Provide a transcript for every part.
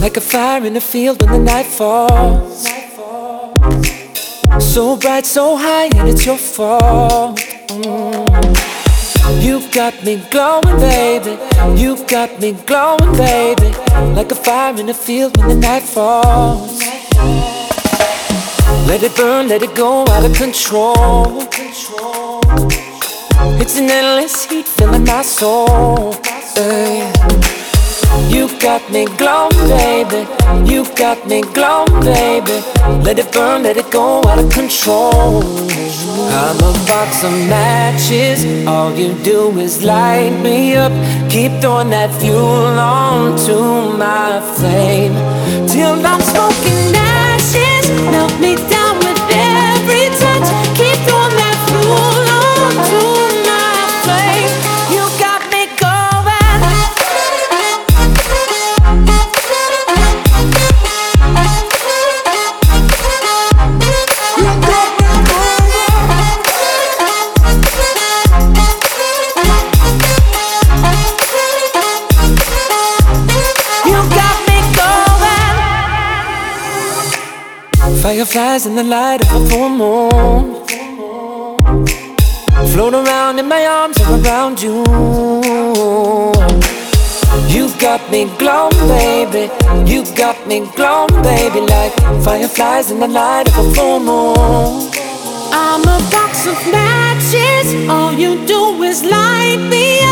Like a fire in a field when the night falls. So bright, so high, and it's your fault. Mm. You got me glowing, baby. You got me glowing, baby. Like a fire in a field when the night falls. Let it burn, let it go out of control. It's an endless heat filling my soul. Hey. You got me glowing, baby. You got me glowing, baby. Let it burn, let it go out of control. I'm a box of matches. All you do is light me up. Keep throwing that fuel on to my flame till I'm smoking ashes. Melt me down Fireflies in the light of a full moon. Float around in my arms and around you. You got me glowing, baby. You got me glowing, baby, like fireflies in the light of a full moon. I'm a box of matches. All you do is light me up.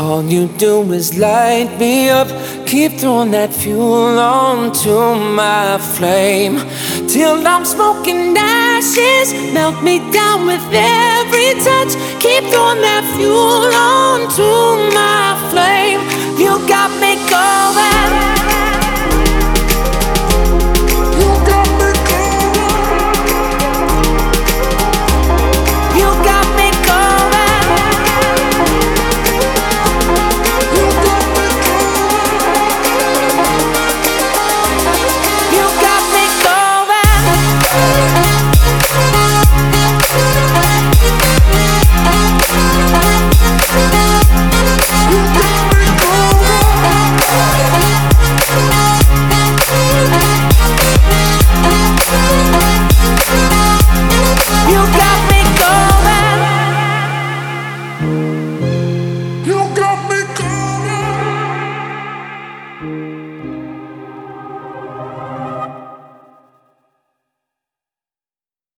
All you do is light me up. Keep throwing that fuel onto my flame till I'm smoking ashes. Melt me down with every touch. Keep throwing that fuel onto.